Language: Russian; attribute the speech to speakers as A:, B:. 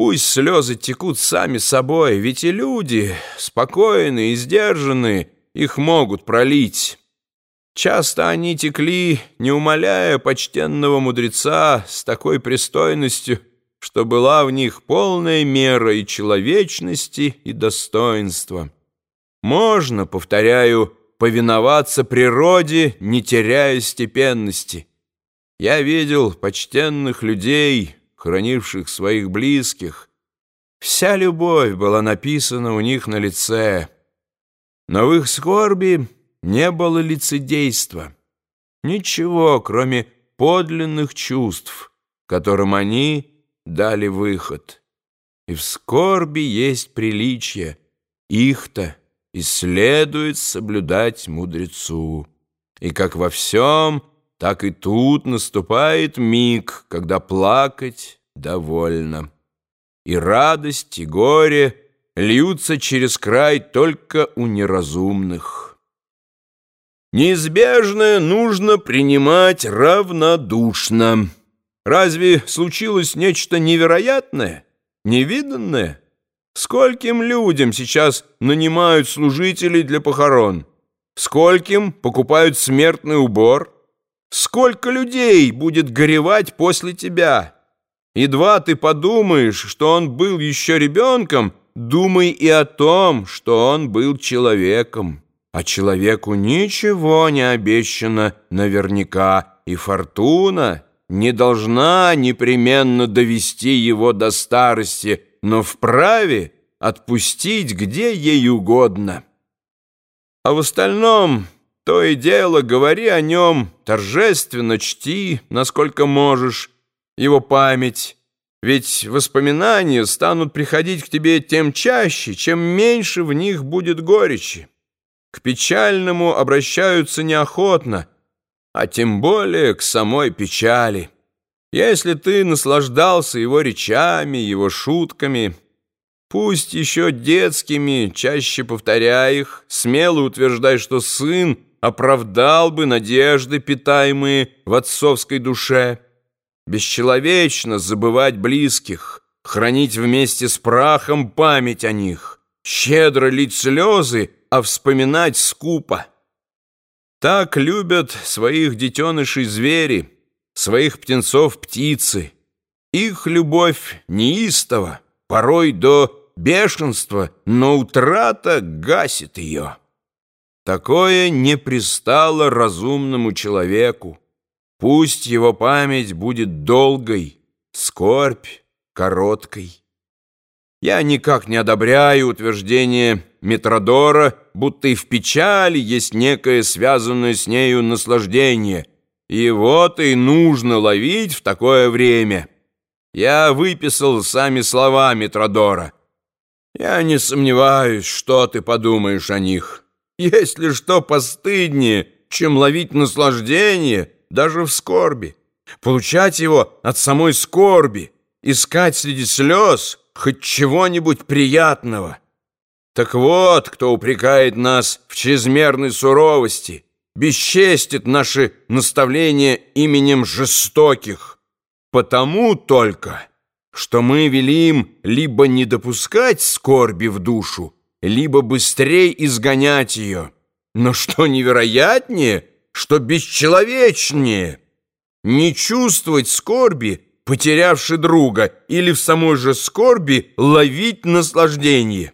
A: Пусть слезы текут сами собой, ведь и люди, спокойные и сдержанные, их могут пролить. Часто они текли, не умоляя почтенного мудреца с такой пристойностью, что была в них полная мера и человечности, и достоинства. Можно, повторяю, повиноваться природе, не теряя степенности. Я видел почтенных людей, хранивших своих близких. Вся любовь была написана у них на лице. Но в их скорби не было лицедейства. Ничего, кроме подлинных чувств, которым они дали выход. И в скорби есть приличие. Их-то и следует соблюдать мудрецу. И как во всем, так и тут наступает миг, когда плакать довольно. И радость, и горе льются через край только у неразумных. Неизбежное нужно принимать равнодушно. Разве случилось нечто невероятное, невиданное? Скольким людям сейчас нанимают служителей для похорон? Скольким покупают смертный убор? Сколько людей будет горевать после тебя? Едва ты подумаешь, что он был еще ребенком, думай и о том, что он был человеком. А человеку ничего не обещано наверняка, и фортуна не должна непременно довести его до старости, но вправе отпустить где ей угодно. А в остальном... То и дело, говори о нем, торжественно чти, насколько можешь, его память. Ведь воспоминания станут приходить к тебе тем чаще, чем меньше в них будет горечи. К печальному обращаются неохотно, а тем более к самой печали. Если ты наслаждался его речами, его шутками, пусть еще детскими, чаще повторяй их, смело утверждай, что сын — оправдал бы надежды, питаемые в отцовской душе. Бесчеловечно забывать близких, хранить вместе с прахом память о них, щедро лить слезы, а вспоминать скупо. Так любят своих детенышей звери, своих птенцов птицы. Их любовь неистова, порой до бешенства, но утрата гасит ее. Такое не пристало разумному человеку. Пусть его память будет долгой, скорбь короткой. Я никак не одобряю утверждение Метродора, будто и в печали есть некое связанное с нею наслаждение. Вот и нужно ловить в такое время. Я выписал сами слова Метродора. Я не сомневаюсь, что ты подумаешь о них». Есть ли что постыднее, чем ловить наслаждение даже в скорби? Получать его от самой скорби, искать среди слез хоть чего-нибудь приятного. Так вот, кто упрекает нас в чрезмерной суровости, бесчестит наши наставления именем жестоких. Потому только, что мы велим либо не допускать скорби в душу, либо быстрее изгонять ее. Но что невероятнее, что бесчеловечнее, не чувствовать скорби, потерявши друга, или в самой же скорби ловить наслаждение.